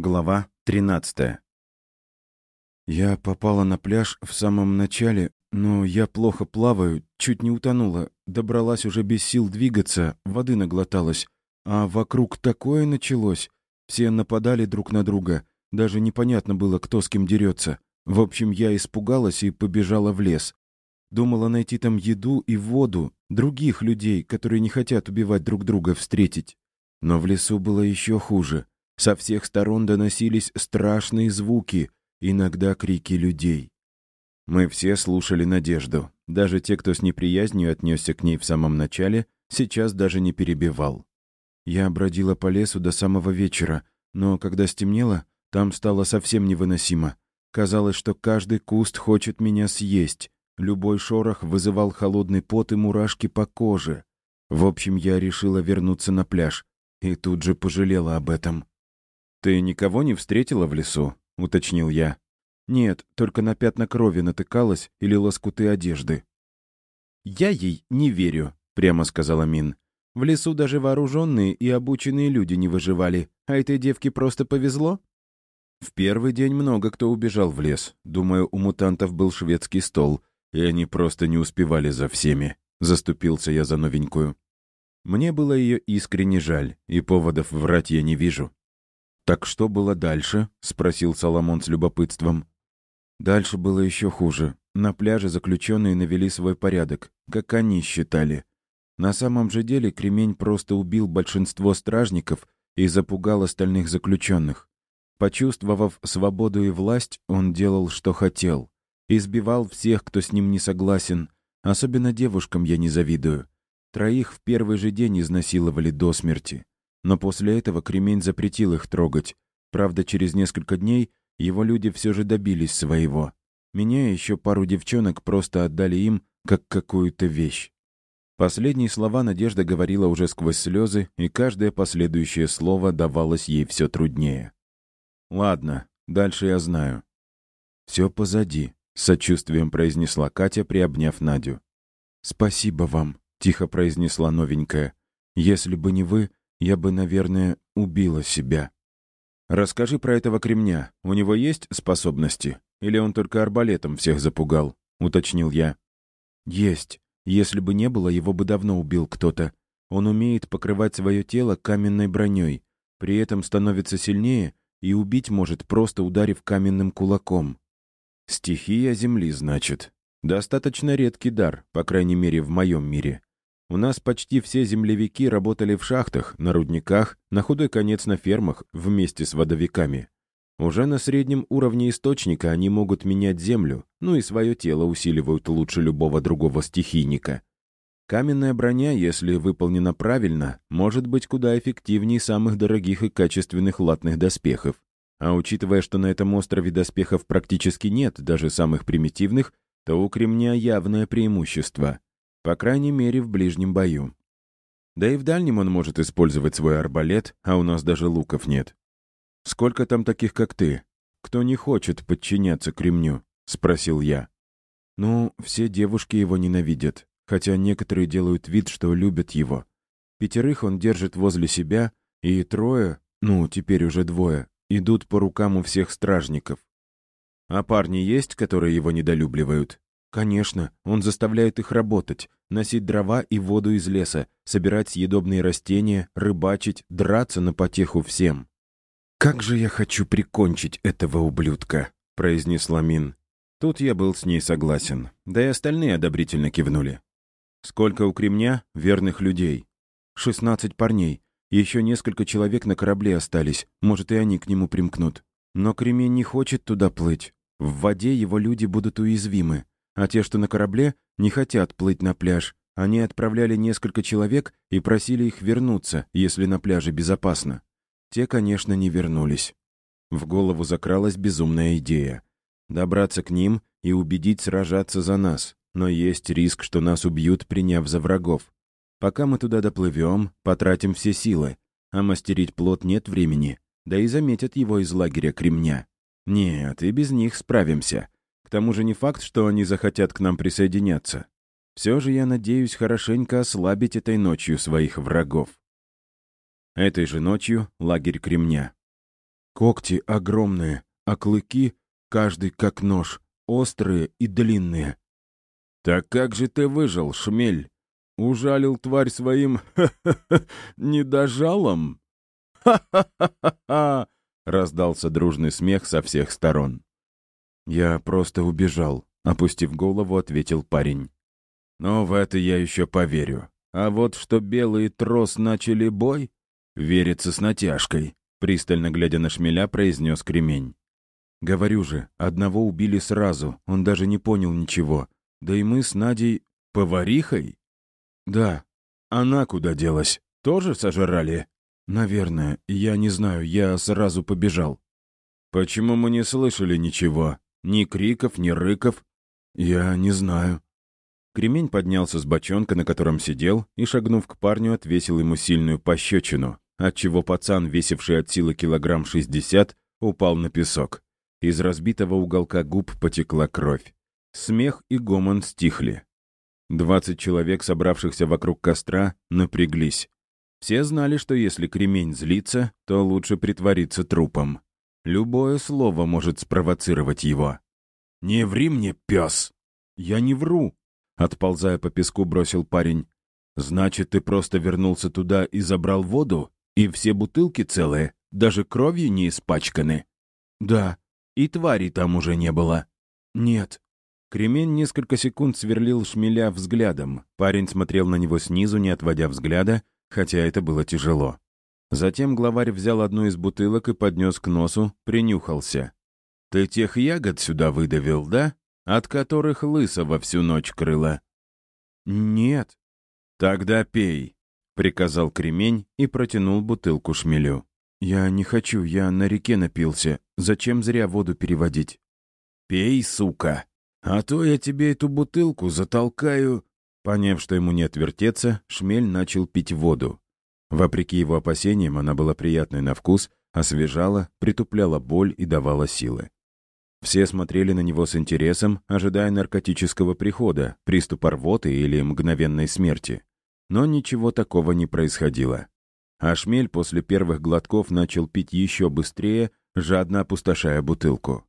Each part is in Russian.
Глава 13 Я попала на пляж в самом начале, но я плохо плаваю, чуть не утонула. Добралась уже без сил двигаться, воды наглоталась. А вокруг такое началось. Все нападали друг на друга. Даже непонятно было, кто с кем дерется. В общем, я испугалась и побежала в лес. Думала найти там еду и воду, других людей, которые не хотят убивать друг друга, встретить. Но в лесу было еще хуже. Со всех сторон доносились страшные звуки, иногда крики людей. Мы все слушали Надежду. Даже те, кто с неприязнью отнесся к ней в самом начале, сейчас даже не перебивал. Я бродила по лесу до самого вечера, но когда стемнело, там стало совсем невыносимо. Казалось, что каждый куст хочет меня съесть. Любой шорох вызывал холодный пот и мурашки по коже. В общем, я решила вернуться на пляж. И тут же пожалела об этом. «Ты никого не встретила в лесу?» — уточнил я. «Нет, только на пятна крови натыкалась или лоскуты одежды». «Я ей не верю», — прямо сказала Мин. «В лесу даже вооруженные и обученные люди не выживали, а этой девке просто повезло?» В первый день много кто убежал в лес. Думаю, у мутантов был шведский стол, и они просто не успевали за всеми. Заступился я за новенькую. Мне было ее искренне жаль, и поводов врать я не вижу. «Так что было дальше?» — спросил Соломон с любопытством. Дальше было еще хуже. На пляже заключенные навели свой порядок, как они считали. На самом же деле Кремень просто убил большинство стражников и запугал остальных заключенных. Почувствовав свободу и власть, он делал, что хотел. Избивал всех, кто с ним не согласен. Особенно девушкам я не завидую. Троих в первый же день изнасиловали до смерти. Но после этого Кремень запретил их трогать. Правда, через несколько дней его люди все же добились своего. Меня и еще пару девчонок просто отдали им, как какую-то вещь. Последние слова Надежда говорила уже сквозь слезы, и каждое последующее слово давалось ей все труднее. «Ладно, дальше я знаю». «Все позади», — с сочувствием произнесла Катя, приобняв Надю. «Спасибо вам», — тихо произнесла новенькая. «Если бы не вы, я бы, наверное, убила себя. Расскажи про этого кремня. У него есть способности? Или он только арбалетом всех запугал? Уточнил я. Есть. Если бы не было, его бы давно убил кто-то. Он умеет покрывать свое тело каменной броней, при этом становится сильнее и убить может, просто ударив каменным кулаком. Стихия земли, значит. Достаточно редкий дар, по крайней мере, в моем мире. У нас почти все землевики работали в шахтах, на рудниках, на худой конец на фермах вместе с водовиками. Уже на среднем уровне источника они могут менять землю, ну и свое тело усиливают лучше любого другого стихийника. Каменная броня, если выполнена правильно, может быть куда эффективнее самых дорогих и качественных латных доспехов. А учитывая, что на этом острове доспехов практически нет, даже самых примитивных, то у кремня явное преимущество. По крайней мере, в ближнем бою. Да и в дальнем он может использовать свой арбалет, а у нас даже луков нет. «Сколько там таких, как ты? Кто не хочет подчиняться кремню?» — спросил я. «Ну, все девушки его ненавидят, хотя некоторые делают вид, что любят его. Пятерых он держит возле себя, и трое, ну, теперь уже двое, идут по рукам у всех стражников. А парни есть, которые его недолюбливают?» Конечно, он заставляет их работать, носить дрова и воду из леса, собирать съедобные растения, рыбачить, драться на потеху всем. «Как же я хочу прикончить этого ублюдка!» — произнесла Мин. Тут я был с ней согласен, да и остальные одобрительно кивнули. «Сколько у кремня верных людей?» «Шестнадцать парней. Еще несколько человек на корабле остались, может, и они к нему примкнут. Но кремень не хочет туда плыть. В воде его люди будут уязвимы. А те, что на корабле, не хотят плыть на пляж. Они отправляли несколько человек и просили их вернуться, если на пляже безопасно. Те, конечно, не вернулись. В голову закралась безумная идея. Добраться к ним и убедить сражаться за нас. Но есть риск, что нас убьют, приняв за врагов. Пока мы туда доплывем, потратим все силы. А мастерить плод нет времени. Да и заметят его из лагеря кремня. Нет, и без них справимся. К тому же не факт, что они захотят к нам присоединяться. Все же я надеюсь хорошенько ослабить этой ночью своих врагов. Этой же ночью лагерь Кремня. Когти огромные, а клыки, каждый как нож, острые и длинные. «Так как же ты выжил, шмель? Ужалил тварь своим недожалом?» «Ха-ха-ха-ха!» — раздался дружный смех со всех сторон. «Я просто убежал», — опустив голову, ответил парень. «Но в это я еще поверю. А вот что белый трос начали бой, верится с натяжкой», — пристально глядя на шмеля, произнес кремень. «Говорю же, одного убили сразу, он даже не понял ничего. Да и мы с Надей... поварихой?» «Да. Она куда делась? Тоже сожрали?» «Наверное. Я не знаю, я сразу побежал». «Почему мы не слышали ничего? Ни криков, ни рыков?» «Я не знаю». Кремень поднялся с бочонка, на котором сидел, и, шагнув к парню, отвесил ему сильную пощечину, отчего пацан, весивший от силы килограмм шестьдесят, упал на песок. Из разбитого уголка губ потекла кровь. Смех и гомон стихли. Двадцать человек, собравшихся вокруг костра, напряглись. Все знали, что если кремень злится, то лучше притвориться трупом. Любое слово может спровоцировать его. «Не ври мне, пес!» «Я не вру!» Отползая по песку, бросил парень. «Значит, ты просто вернулся туда и забрал воду? И все бутылки целые? Даже кровью не испачканы?» «Да. И твари там уже не было?» «Нет». Кремень несколько секунд сверлил шмеля взглядом. Парень смотрел на него снизу, не отводя взгляда, хотя это было тяжело. Затем главарь взял одну из бутылок и поднес к носу, принюхался. «Ты тех ягод сюда выдавил, да? От которых лысого всю ночь крыла?» «Нет». «Тогда пей», — приказал кремень и протянул бутылку шмелю. «Я не хочу, я на реке напился. Зачем зря воду переводить?» «Пей, сука, а то я тебе эту бутылку затолкаю...» Поняв, что ему не отвертеться, Шмель начал пить воду. Вопреки его опасениям, она была приятной на вкус, освежала, притупляла боль и давала силы. Все смотрели на него с интересом, ожидая наркотического прихода, приступа рвоты или мгновенной смерти. Но ничего такого не происходило. А шмель после первых глотков начал пить еще быстрее, жадно опустошая бутылку.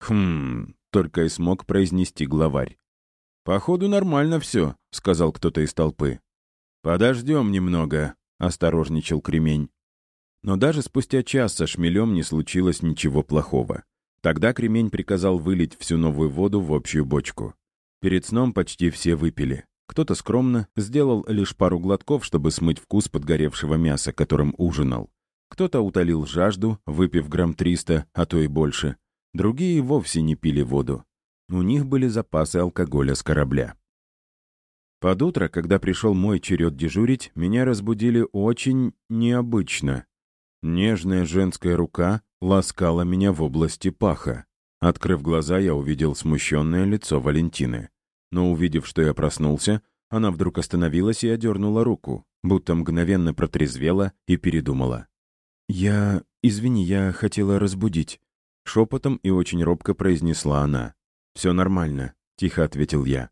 «Хм...» — только и смог произнести главарь. «Походу, нормально все», — сказал кто-то из толпы. «Подождем немного», — осторожничал кремень. Но даже спустя час со шмелем не случилось ничего плохого. Тогда кремень приказал вылить всю новую воду в общую бочку. Перед сном почти все выпили. Кто-то скромно сделал лишь пару глотков, чтобы смыть вкус подгоревшего мяса, которым ужинал. Кто-то утолил жажду, выпив грамм триста, а то и больше. Другие вовсе не пили воду. У них были запасы алкоголя с корабля. Под утро, когда пришел мой черед дежурить, меня разбудили очень необычно. Нежная женская рука ласкала меня в области паха. Открыв глаза, я увидел смущенное лицо Валентины. Но увидев, что я проснулся, она вдруг остановилась и одернула руку, будто мгновенно протрезвела и передумала. «Я... Извини, я хотела разбудить», — шепотом и очень робко произнесла она. «Все нормально», — тихо ответил я.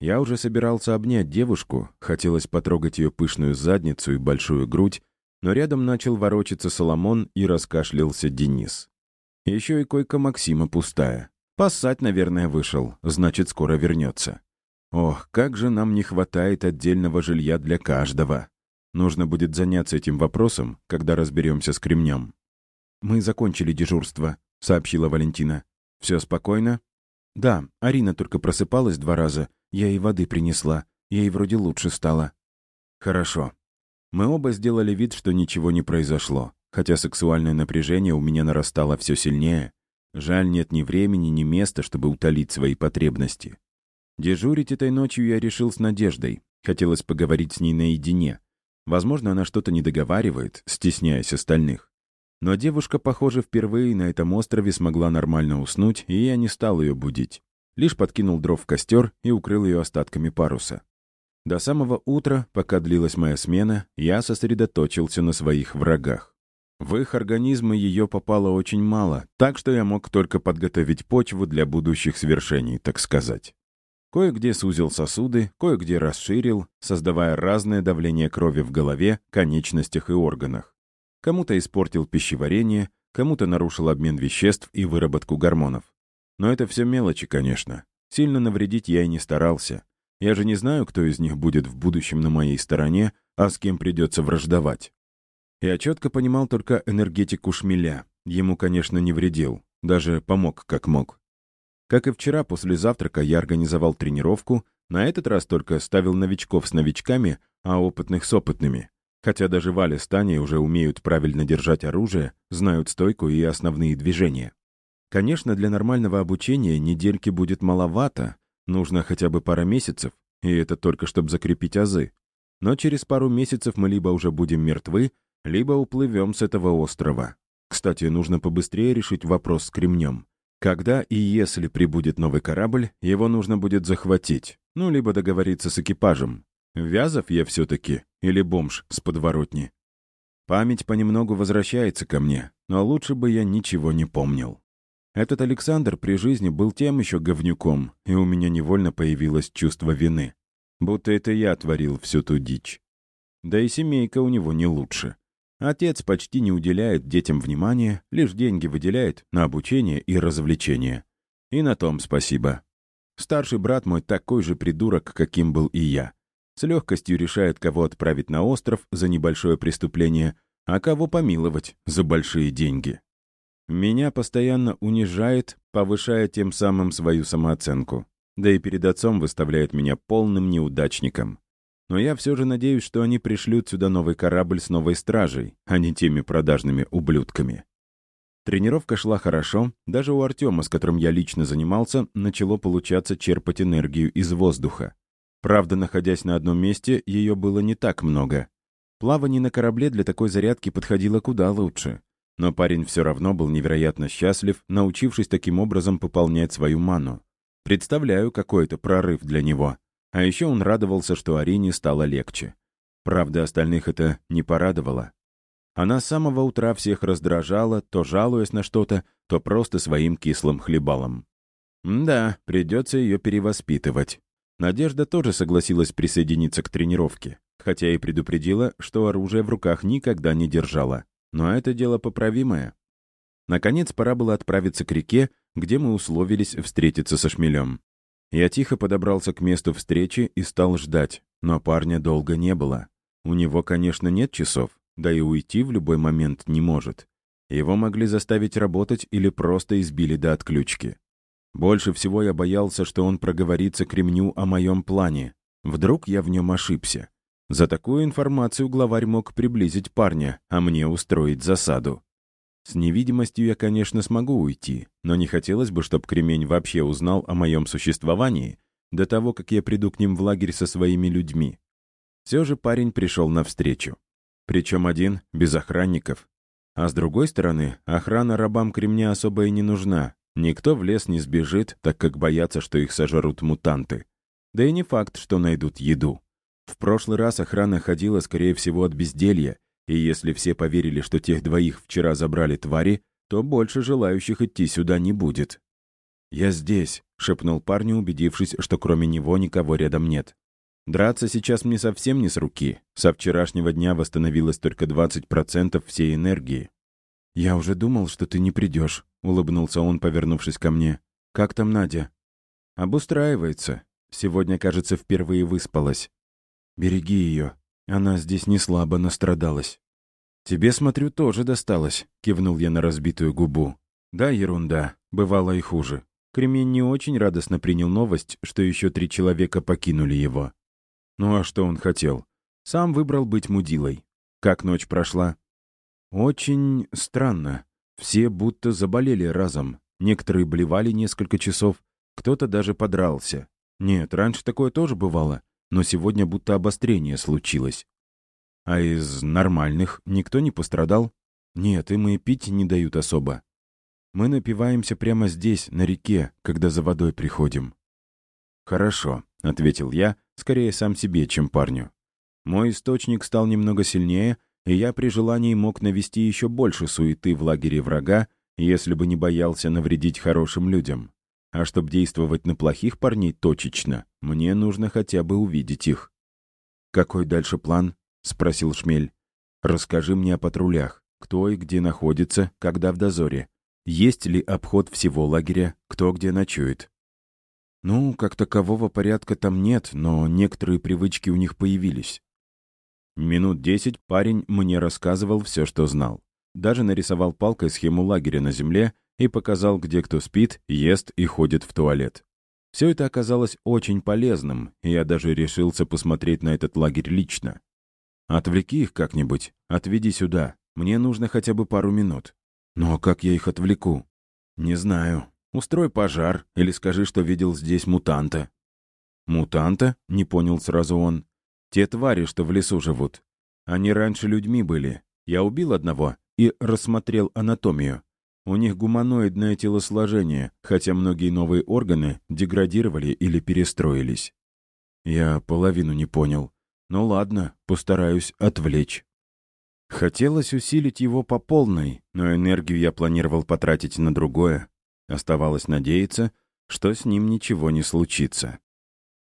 Я уже собирался обнять девушку, хотелось потрогать ее пышную задницу и большую грудь, но рядом начал ворочаться Соломон и раскашлялся Денис. Еще и койка Максима пустая. Поссать, наверное, вышел, значит, скоро вернется. Ох, как же нам не хватает отдельного жилья для каждого. Нужно будет заняться этим вопросом, когда разберемся с кремнем. «Мы закончили дежурство», — сообщила Валентина. «Все спокойно?» «Да, Арина только просыпалась два раза. Я ей воды принесла. Ей вроде лучше стало». «Хорошо». Мы оба сделали вид, что ничего не произошло, хотя сексуальное напряжение у меня нарастало все сильнее. Жаль, нет ни времени, ни места, чтобы утолить свои потребности. Дежурить этой ночью я решил с Надеждой. Хотелось поговорить с ней наедине. Возможно, она что-то не договаривает, стесняясь остальных. Но девушка, похоже, впервые на этом острове смогла нормально уснуть, и я не стал ее будить. Лишь подкинул дров в костер и укрыл ее остатками паруса. До самого утра, пока длилась моя смена, я сосредоточился на своих врагах. В их организмы ее попало очень мало, так что я мог только подготовить почву для будущих свершений, так сказать. Кое-где сузил сосуды, кое-где расширил, создавая разное давление крови в голове, конечностях и органах. Кому-то испортил пищеварение, кому-то нарушил обмен веществ и выработку гормонов. Но это все мелочи, конечно. Сильно навредить я и не старался. Я же не знаю, кто из них будет в будущем на моей стороне, а с кем придется враждовать. Я четко понимал только энергетику шмеля. Ему, конечно, не вредил, даже помог как мог. Как и вчера, после завтрака я организовал тренировку, на этот раз только ставил новичков с новичками, а опытных с опытными. Хотя даже Валя с Таней уже умеют правильно держать оружие, знают стойку и основные движения. Конечно, для нормального обучения недельки будет маловато, нужно хотя бы пара месяцев, и это только чтобы закрепить азы. Но через пару месяцев мы либо уже будем мертвы, либо уплывем с этого острова. Кстати, нужно побыстрее решить вопрос с кремнем. Когда и если прибудет новый корабль, его нужно будет захватить, ну, либо договориться с экипажем. Вязов я все-таки или бомж с подворотни. Память понемногу возвращается ко мне, но лучше бы я ничего не помнил. Этот Александр при жизни был тем еще говнюком, и у меня невольно появилось чувство вины. Будто это я творил всю ту дичь. Да и семейка у него не лучше. Отец почти не уделяет детям внимания, лишь деньги выделяет на обучение и развлечение. И на том спасибо. Старший брат мой такой же придурок, каким был и я. С легкостью решает, кого отправить на остров за небольшое преступление, а кого помиловать за большие деньги. Меня постоянно унижает, повышая тем самым свою самооценку. Да и перед отцом выставляет меня полным неудачником. Но я все же надеюсь, что они пришлют сюда новый корабль с новой стражей, а не теми продажными ублюдками. Тренировка шла хорошо, даже у Артема, с которым я лично занимался, начало получаться черпать энергию из воздуха. Правда, находясь на одном месте, ее было не так много. Плавание на корабле для такой зарядки подходило куда лучше. Но парень все равно был невероятно счастлив, научившись таким образом пополнять свою ману. Представляю, какой это прорыв для него. А еще он радовался, что Арине стало легче. Правда, остальных это не порадовало. Она с самого утра всех раздражала, то жалуясь на что-то, то просто своим кислым хлебалом. Да, придется ее перевоспитывать. Надежда тоже согласилась присоединиться к тренировке, хотя и предупредила, что оружие в руках никогда не держала. Но это дело поправимое. Наконец, пора было отправиться к реке, где мы условились встретиться со шмелем. Я тихо подобрался к месту встречи и стал ждать, но парня долго не было. У него, конечно, нет часов, да и уйти в любой момент не может. Его могли заставить работать или просто избили до отключки. Больше всего я боялся, что он проговорится кремню о моем плане. Вдруг я в нем ошибся. За такую информацию главарь мог приблизить парня, а мне устроить засаду. С невидимостью я, конечно, смогу уйти, но не хотелось бы, чтобы Кремень вообще узнал о моем существовании до того, как я приду к ним в лагерь со своими людьми. Все же парень пришел навстречу. Причем один, без охранников. А с другой стороны, охрана рабам Кремня особо и не нужна. Никто в лес не сбежит, так как боятся, что их сожрут мутанты. Да и не факт, что найдут еду. В прошлый раз охрана ходила, скорее всего, от безделья, и если все поверили, что тех двоих вчера забрали твари, то больше желающих идти сюда не будет. «Я здесь», — шепнул парню, убедившись, что кроме него никого рядом нет. «Драться сейчас мне совсем не с руки. Со вчерашнего дня восстановилось только 20% всей энергии». «Я уже думал, что ты не придешь», — улыбнулся он, повернувшись ко мне. «Как там Надя?» «Обустраивается. Сегодня, кажется, впервые выспалась. Береги ее. Она здесь не слабо настрадалась. «Тебе, смотрю, тоже досталось», — кивнул я на разбитую губу. «Да, ерунда. Бывало и хуже. Кремень не очень радостно принял новость, что еще три человека покинули его. Ну а что он хотел? Сам выбрал быть мудилой. Как ночь прошла? Очень странно. Все будто заболели разом. Некоторые блевали несколько часов, кто-то даже подрался. Нет, раньше такое тоже бывало но сегодня будто обострение случилось. А из нормальных никто не пострадал? Нет, им и пить не дают особо. Мы напиваемся прямо здесь, на реке, когда за водой приходим. «Хорошо», — ответил я, скорее сам себе, чем парню. Мой источник стал немного сильнее, и я при желании мог навести еще больше суеты в лагере врага, если бы не боялся навредить хорошим людям. А чтобы действовать на плохих парней точечно, мне нужно хотя бы увидеть их. «Какой дальше план?» — спросил Шмель. «Расскажи мне о патрулях. кто и где находится, когда в дозоре. Есть ли обход всего лагеря, кто где ночует. Ну, как такового порядка там нет, но некоторые привычки у них появились. Минут десять парень мне рассказывал все, что знал. Даже нарисовал палкой схему лагеря на земле и показал, где кто спит, ест и ходит в туалет. Все это оказалось очень полезным, и я даже решился посмотреть на этот лагерь лично. «Отвлеки их как-нибудь, отведи сюда. Мне нужно хотя бы пару минут». «Но как я их отвлеку?» «Не знаю. Устрой пожар или скажи, что видел здесь мутанта». «Мутанта?» — не понял сразу он. «Те твари, что в лесу живут. Они раньше людьми были. Я убил одного и рассмотрел анатомию. У них гуманоидное телосложение, хотя многие новые органы деградировали или перестроились. Я половину не понял. Ну ладно, постараюсь отвлечь. Хотелось усилить его по полной, но энергию я планировал потратить на другое. Оставалось надеяться, что с ним ничего не случится.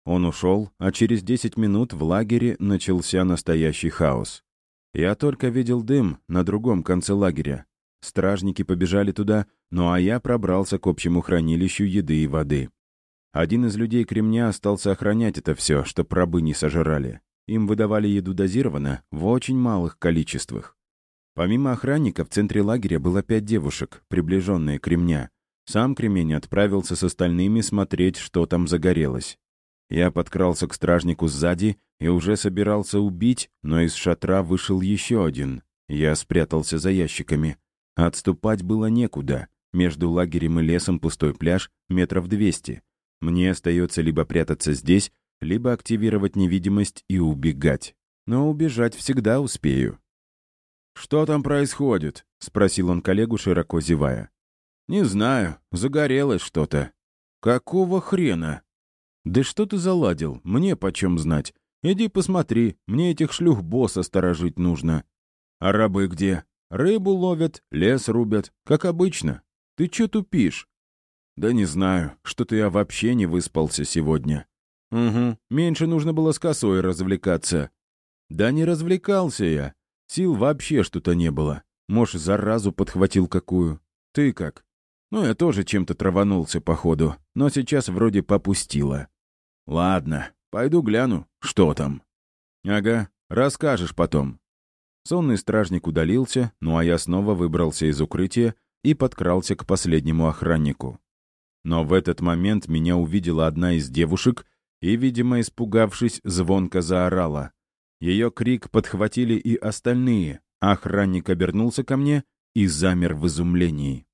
Он ушел, а через 10 минут в лагере начался настоящий хаос. Я только видел дым на другом конце лагеря, Стражники побежали туда, ну а я пробрался к общему хранилищу еды и воды. Один из людей кремня остался охранять это все, чтоб рабы не сожрали. Им выдавали еду дозированно, в очень малых количествах. Помимо охранника, в центре лагеря было пять девушек, приближенные кремня. Сам кремень отправился с остальными смотреть, что там загорелось. Я подкрался к стражнику сзади и уже собирался убить, но из шатра вышел еще один. Я спрятался за ящиками. Отступать было некуда. Между лагерем и лесом пустой пляж метров двести. Мне остается либо прятаться здесь, либо активировать невидимость и убегать. Но убежать всегда успею. «Что там происходит?» — спросил он коллегу, широко зевая. «Не знаю. Загорелось что-то». «Какого хрена?» «Да что ты заладил? Мне почем знать? Иди посмотри, мне этих шлюх босса сторожить нужно». «А рабы где?» Рыбу ловят, лес рубят, как обычно. Ты чё тупишь?» «Да не знаю, что-то я вообще не выспался сегодня». «Угу, меньше нужно было с косой развлекаться». «Да не развлекался я. Сил вообще что-то не было. Может, заразу подхватил какую. Ты как?» «Ну, я тоже чем-то траванулся, походу, но сейчас вроде попустило». «Ладно, пойду гляну, что там». «Ага, расскажешь потом. Сонный стражник удалился, ну а я снова выбрался из укрытия и подкрался к последнему охраннику. Но в этот момент меня увидела одна из девушек и, видимо, испугавшись, звонко заорала. Ее крик подхватили и остальные, охранник обернулся ко мне и замер в изумлении.